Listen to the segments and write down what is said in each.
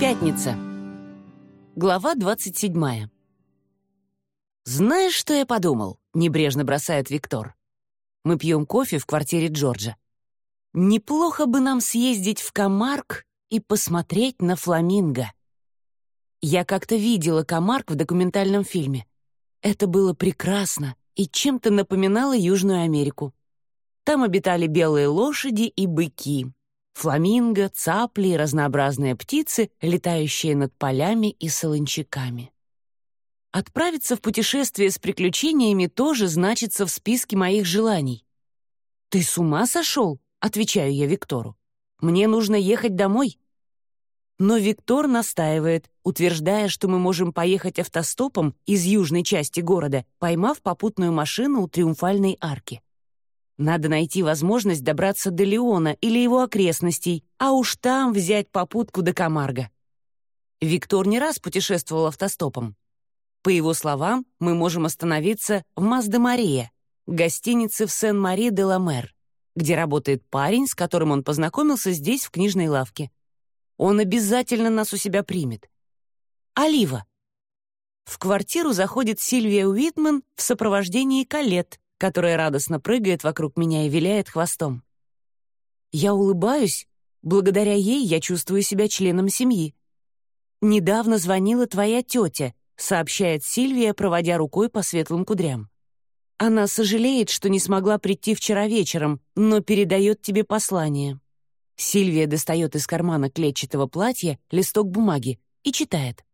Пятница. Глава 27. «Знаешь, что я подумал?» — небрежно бросает Виктор. Мы пьем кофе в квартире Джорджа. «Неплохо бы нам съездить в Камарк и посмотреть на фламинго». Я как-то видела Камарк в документальном фильме. Это было прекрасно и чем-то напоминало Южную Америку. Там обитали белые лошади и быки, фламинго, цапли и разнообразные птицы, летающие над полями и солончаками. Отправиться в путешествие с приключениями тоже значится в списке моих желаний. «Ты с ума сошел?» — отвечаю я Виктору. «Мне нужно ехать домой». Но Виктор настаивает, утверждая, что мы можем поехать автостопом из южной части города, поймав попутную машину у Триумфальной арки. Надо найти возможность добраться до Леона или его окрестностей, а уж там взять попутку до Камарга. Виктор не раз путешествовал автостопом. По его словам, мы можем остановиться в Мазда-Мария, гостинице в Сен-Мари-де-Ла-Мер, где работает парень, с которым он познакомился здесь, в книжной лавке. Он обязательно нас у себя примет. Олива. В квартиру заходит Сильвия Уитман в сопровождении Калет, которая радостно прыгает вокруг меня и виляет хвостом. Я улыбаюсь, благодаря ей я чувствую себя членом семьи. «Недавно звонила твоя тетя», — сообщает Сильвия, проводя рукой по светлым кудрям. «Она сожалеет, что не смогла прийти вчера вечером, но передает тебе послание». Сильвия достает из кармана клетчатого платья листок бумаги и читает.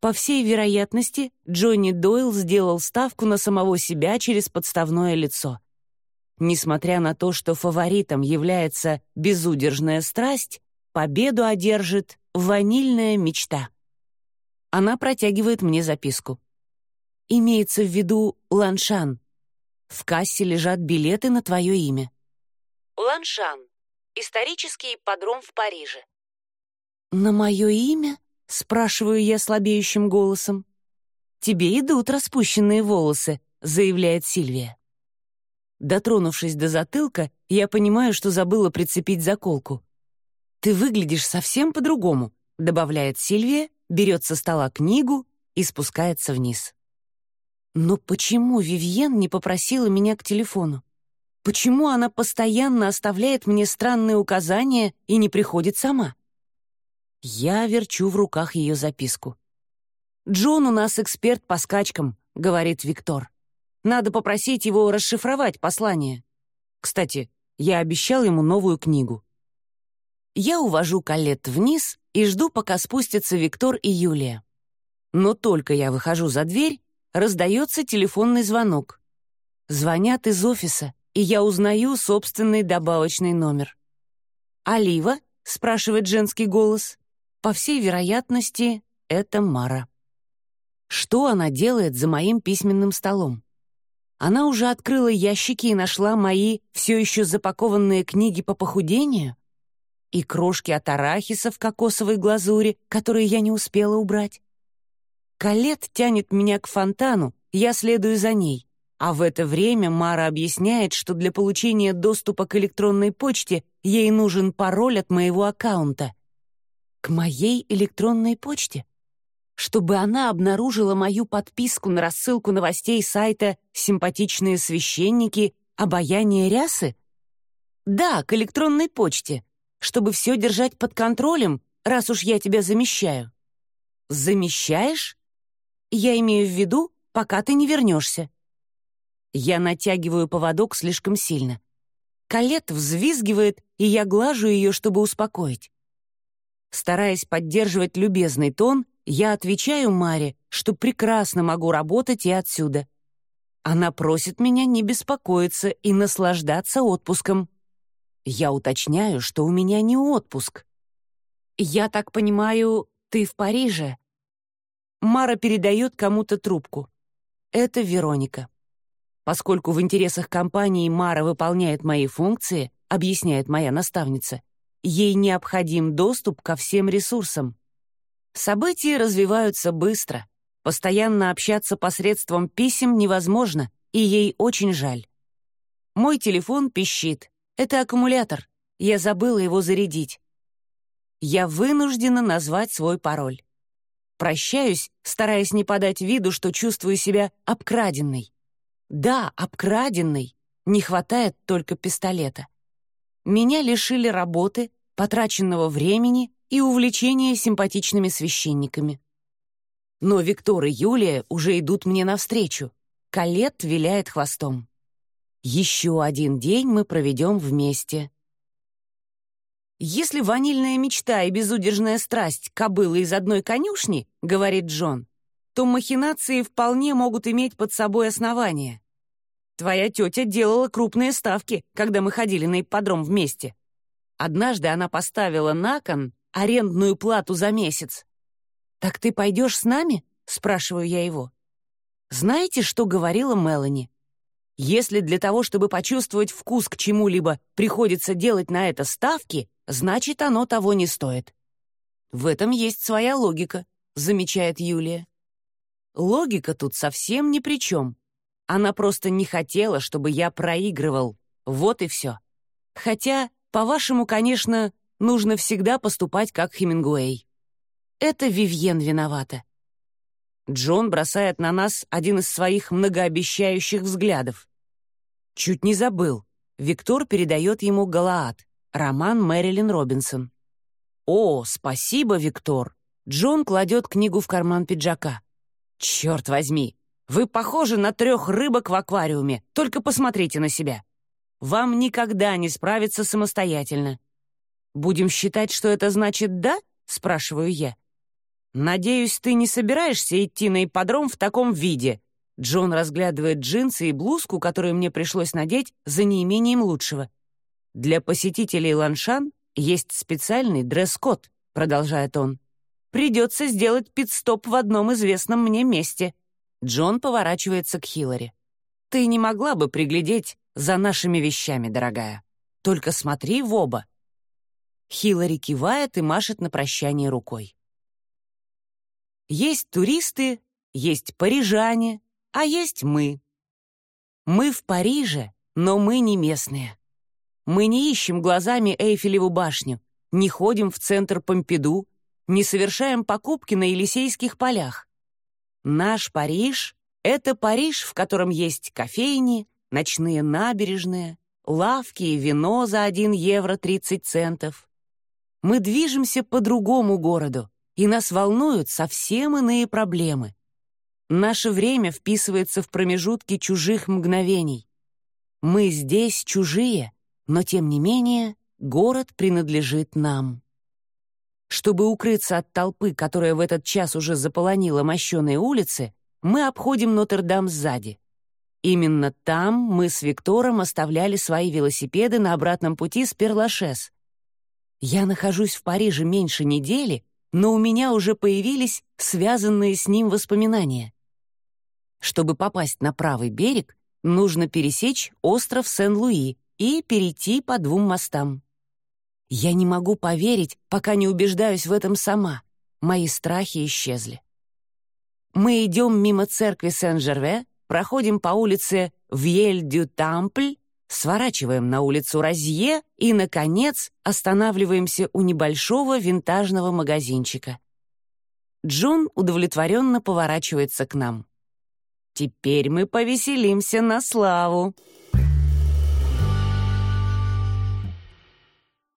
По всей вероятности, Джонни Дойл сделал ставку на самого себя через подставное лицо. Несмотря на то, что фаворитом является безудержная страсть, победу одержит ванильная мечта. Она протягивает мне записку. Имеется в виду Ланшан. В кассе лежат билеты на твое имя. Ланшан. Исторический ипподром в Париже. На мое имя? — спрашиваю я слабеющим голосом. «Тебе идут распущенные волосы», — заявляет Сильвия. Дотронувшись до затылка, я понимаю, что забыла прицепить заколку. «Ты выглядишь совсем по-другому», — добавляет Сильвия, берет со стола книгу и спускается вниз. Но почему Вивьен не попросила меня к телефону? Почему она постоянно оставляет мне странные указания и не приходит сама? Я верчу в руках ее записку. «Джон у нас эксперт по скачкам», — говорит Виктор. «Надо попросить его расшифровать послание. Кстати, я обещал ему новую книгу». Я увожу Калет вниз и жду, пока спустятся Виктор и Юлия. Но только я выхожу за дверь, раздается телефонный звонок. Звонят из офиса, и я узнаю собственный добавочный номер. «Олива?» — спрашивает женский голос. По всей вероятности, это Мара. Что она делает за моим письменным столом? Она уже открыла ящики и нашла мои все еще запакованные книги по похудению? И крошки от арахиса в кокосовой глазури, которые я не успела убрать? Калет тянет меня к фонтану, я следую за ней. А в это время Мара объясняет, что для получения доступа к электронной почте ей нужен пароль от моего аккаунта. К моей электронной почте? Чтобы она обнаружила мою подписку на рассылку новостей сайта «Симпатичные священники. Обаяние рясы»? Да, к электронной почте, чтобы все держать под контролем, раз уж я тебя замещаю. Замещаешь? Я имею в виду, пока ты не вернешься. Я натягиваю поводок слишком сильно. Калет взвизгивает, и я глажу ее, чтобы успокоить. Стараясь поддерживать любезный тон, я отвечаю Маре, что прекрасно могу работать и отсюда. Она просит меня не беспокоиться и наслаждаться отпуском. Я уточняю, что у меня не отпуск. «Я так понимаю, ты в Париже?» Мара передает кому-то трубку. Это Вероника. Поскольку в интересах компании Мара выполняет мои функции, объясняет моя наставница, Ей необходим доступ ко всем ресурсам. События развиваются быстро. Постоянно общаться посредством писем невозможно, и ей очень жаль. Мой телефон пищит. Это аккумулятор. Я забыла его зарядить. Я вынуждена назвать свой пароль. Прощаюсь, стараясь не подать виду, что чувствую себя обкраденной. Да, обкраденной. Не хватает только пистолета. Меня лишили работы, потраченного времени и увлечения симпатичными священниками. Но Виктор и Юлия уже идут мне навстречу. Калет виляет хвостом. Еще один день мы проведем вместе. «Если ванильная мечта и безудержная страсть — кобылы из одной конюшни, — говорит Джон, — то махинации вполне могут иметь под собой основания. Твоя тетя делала крупные ставки, когда мы ходили на ипподром вместе. Однажды она поставила на кон арендную плату за месяц. «Так ты пойдешь с нами?» — спрашиваю я его. Знаете, что говорила Мелани? Если для того, чтобы почувствовать вкус к чему-либо, приходится делать на это ставки, значит, оно того не стоит. В этом есть своя логика, замечает Юлия. Логика тут совсем ни при чем. Она просто не хотела, чтобы я проигрывал. Вот и все. Хотя, по-вашему, конечно, нужно всегда поступать как Хемингуэй. Это Вивьен виновата. Джон бросает на нас один из своих многообещающих взглядов. Чуть не забыл. Виктор передает ему Галаад, роман Мэрилин Робинсон. «О, спасибо, Виктор!» Джон кладет книгу в карман пиджака. «Черт возьми! Вы похожи на трех рыбок в аквариуме, только посмотрите на себя. Вам никогда не справиться самостоятельно. Будем считать, что это значит «да»?» — спрашиваю я. «Надеюсь, ты не собираешься идти на ипподром в таком виде?» Джон разглядывает джинсы и блузку, которую мне пришлось надеть за неимением лучшего. «Для посетителей Ланшан есть специальный дресс-код», — продолжает он. «Придется сделать пит-стоп в одном известном мне месте». Джон поворачивается к Хиллари. «Ты не могла бы приглядеть за нашими вещами, дорогая? Только смотри в оба». Хиллари кивает и машет на прощание рукой. Есть туристы, есть парижане, а есть мы. Мы в Париже, но мы не местные. Мы не ищем глазами Эйфелеву башню, не ходим в центр Помпиду, не совершаем покупки на Елисейских полях. Наш Париж — это Париж, в котором есть кофейни, ночные набережные, лавки и вино за 1 евро 30 центов. Мы движемся по другому городу, и нас волнуют совсем иные проблемы. Наше время вписывается в промежутки чужих мгновений. Мы здесь чужие, но тем не менее город принадлежит нам. Чтобы укрыться от толпы, которая в этот час уже заполонила мощеные улицы, мы обходим Нотр-Дам сзади. Именно там мы с Виктором оставляли свои велосипеды на обратном пути с Перлашес. Я нахожусь в Париже меньше недели, но у меня уже появились связанные с ним воспоминания. Чтобы попасть на правый берег, нужно пересечь остров Сен-Луи и перейти по двум мостам. Я не могу поверить, пока не убеждаюсь в этом сама. Мои страхи исчезли. Мы идем мимо церкви Сен-Жерве, проходим по улице Вьель-дю-Тампль, сворачиваем на улицу Розье и, наконец, останавливаемся у небольшого винтажного магазинчика. Джон удовлетворенно поворачивается к нам. «Теперь мы повеселимся на славу!»